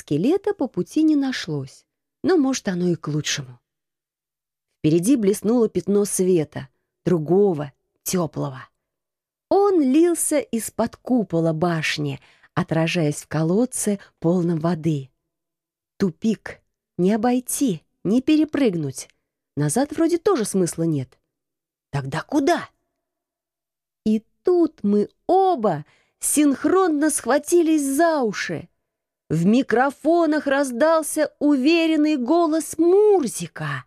скелета по пути не нашлось, но, может, оно и к лучшему. Впереди блеснуло пятно света, другого, теплого. Он лился из-под купола башни, отражаясь в колодце, полном воды. Тупик. Не обойти, не перепрыгнуть. Назад вроде тоже смысла нет. Тогда куда? И тут мы оба синхронно схватились за уши. В микрофонах раздался уверенный голос Мурзика.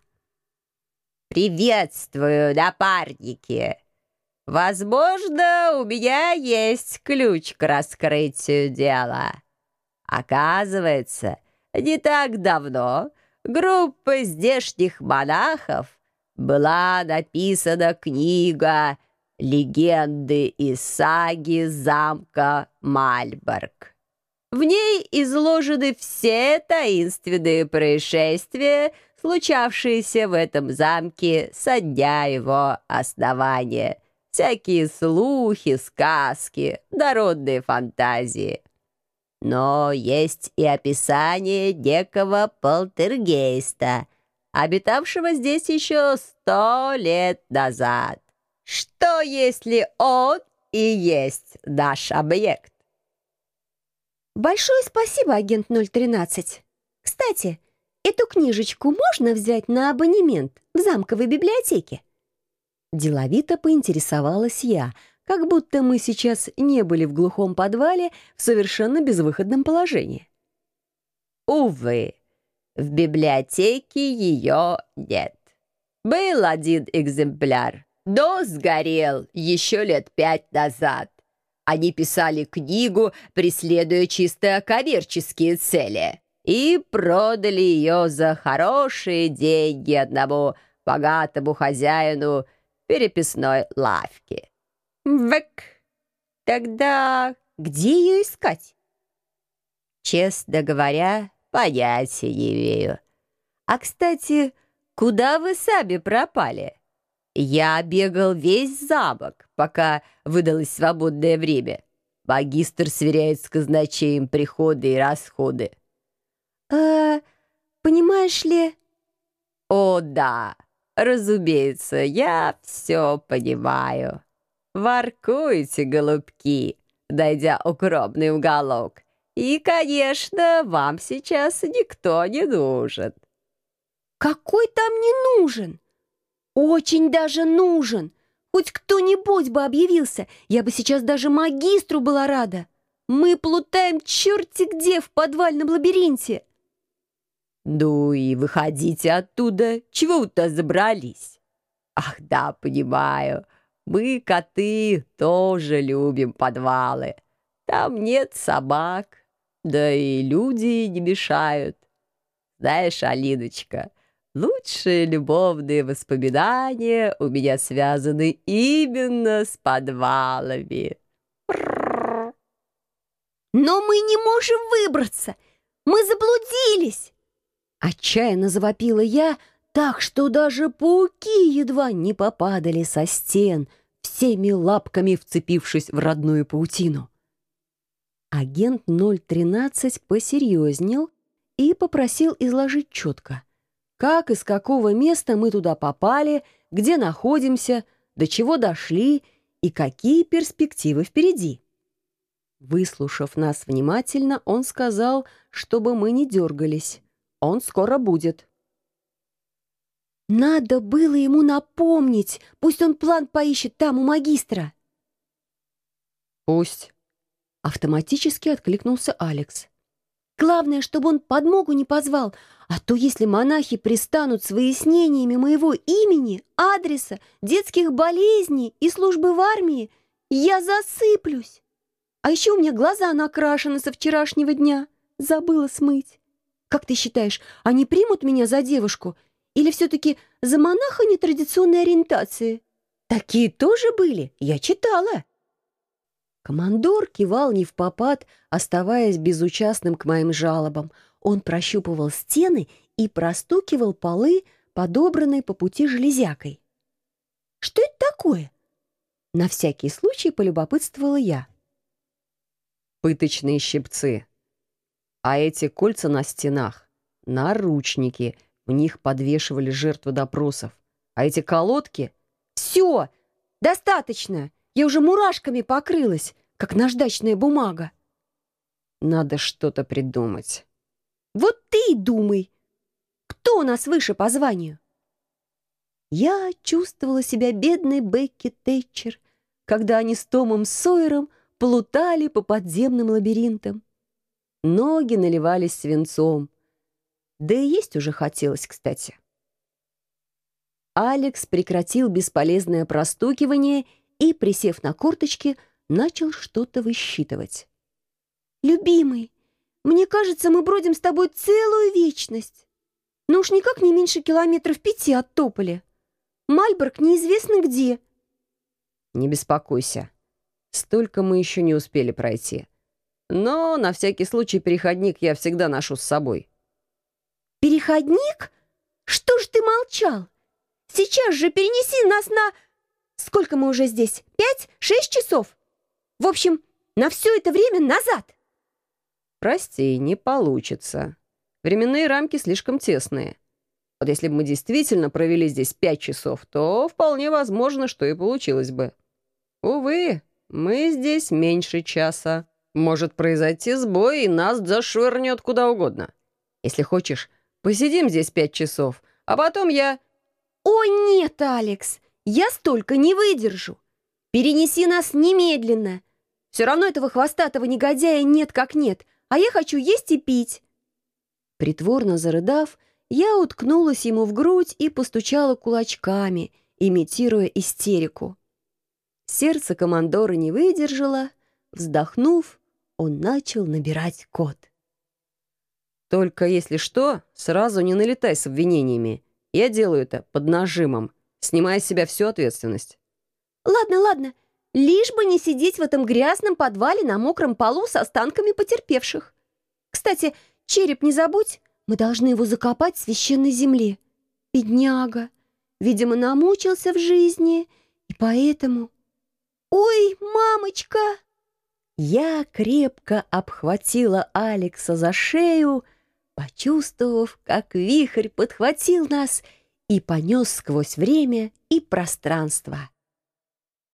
«Приветствую, напарники! Возможно, у меня есть ключ к раскрытию дела. Оказывается, не так давно группа здешних монахов была написана книга «Легенды и саги замка Мальборг». В ней изложены все таинственные происшествия, случавшиеся в этом замке со дня его основания. Всякие слухи, сказки, народные фантазии. Но есть и описание некого полтергейста, обитавшего здесь еще сто лет назад. Что, если он и есть наш объект? Большое спасибо, агент 013. Кстати, эту книжечку можно взять на абонемент в замковой библиотеке? Деловито поинтересовалась я, как будто мы сейчас не были в глухом подвале в совершенно безвыходном положении. Увы, в библиотеке ее нет. Был один экземпляр, но сгорел еще лет пять назад. Они писали книгу, преследуя чисто коммерческие цели, и продали ее за хорошие деньги одному богатому хозяину переписной лавки. Век. Тогда где ее искать? Честно говоря, понятия не имею. А, кстати, куда вы сами пропали? Я бегал весь замок, пока выдалось свободное время. Магистр сверяет с казначеем приходы и расходы. «А, понимаешь ли...» «О, да, разумеется, я все понимаю. Воркуете, голубки, дойдя укромный уголок. И, конечно, вам сейчас никто не нужен». «Какой там не нужен?» «Очень даже нужен! Хоть кто-нибудь бы объявился, я бы сейчас даже магистру была рада! Мы плутаем черти где в подвальном лабиринте!» «Ну и выходите оттуда! Чего вы туда забрались?» «Ах да, понимаю, мы, коты, тоже любим подвалы. Там нет собак, да и люди не мешают. Знаешь, Алиночка, — Лучшие любовные воспоминания у меня связаны именно с подвалами. Но мы не можем выбраться. Мы заблудились. Отчаянно завопила я, так что даже пауки едва не попадали со стен, всеми лапками вцепившись в родную паутину. Агент 013 посерьезнел и попросил изложить четко — как и с какого места мы туда попали, где находимся, до чего дошли и какие перспективы впереди. Выслушав нас внимательно, он сказал, чтобы мы не дергались. Он скоро будет. Надо было ему напомнить, пусть он план поищет там у магистра. Пусть. Автоматически откликнулся Алекс. Главное, чтобы он подмогу не позвал, а то если монахи пристанут с выяснениями моего имени, адреса, детских болезней и службы в армии, я засыплюсь. А еще у меня глаза накрашены со вчерашнего дня. Забыла смыть. Как ты считаешь, они примут меня за девушку или все-таки за монаха нетрадиционной ориентации? Такие тоже были, я читала. Командор кивал не в попад, оставаясь безучастным к моим жалобам. Он прощупывал стены и простукивал полы, подобранные по пути железякой. «Что это такое?» На всякий случай полюбопытствовала я. «Пыточные щипцы». А эти кольца на стенах — наручники, в них подвешивали жертвы допросов. А эти колодки — все, достаточно, я уже мурашками покрылась, как наждачная бумага. Надо что-то придумать. Вот ты и думай, кто у нас выше по званию? Я чувствовала себя бедной Бекки Тэтчер, когда они с Томом Сойером плутали по подземным лабиринтам. Ноги наливались свинцом. Да и есть уже хотелось, кстати. Алекс прекратил бесполезное простукивание и, присев на корточки, начал что-то высчитывать. «Любимый, мне кажется, мы бродим с тобой целую вечность. Но уж никак не меньше километров пяти от Тополя. Мальборг неизвестно где». «Не беспокойся. Столько мы еще не успели пройти. Но на всякий случай переходник я всегда ношу с собой». «Переходник? Что ж ты молчал? Сейчас же перенеси нас на... Сколько мы уже здесь? Пять? Шесть часов? В общем, на все это время назад!» «Прости, не получится. Временные рамки слишком тесные. Вот если бы мы действительно провели здесь пять часов, то вполне возможно, что и получилось бы. Увы, мы здесь меньше часа. Может произойти сбой, и нас зашвырнет куда угодно. Если хочешь, посидим здесь пять часов, а потом я...» «О, нет, Алекс, я столько не выдержу. Перенеси нас немедленно. Все равно этого хвостатого негодяя нет как нет, а я хочу есть и пить». Притворно зарыдав, я уткнулась ему в грудь и постучала кулачками, имитируя истерику. Сердце командора не выдержало. Вздохнув, он начал набирать код. «Только если что, сразу не налетай с обвинениями. Я делаю это под нажимом, снимая с себя всю ответственность». «Ладно, ладно. Лишь бы не сидеть в этом грязном подвале на мокром полу с останками потерпевших. Кстати, череп не забудь, мы должны его закопать в священной земле. Бедняга, видимо, намучился в жизни, и поэтому... Ой, мамочка!» Я крепко обхватила Алекса за шею, почувствовав, как вихрь подхватил нас и понес сквозь время и пространство.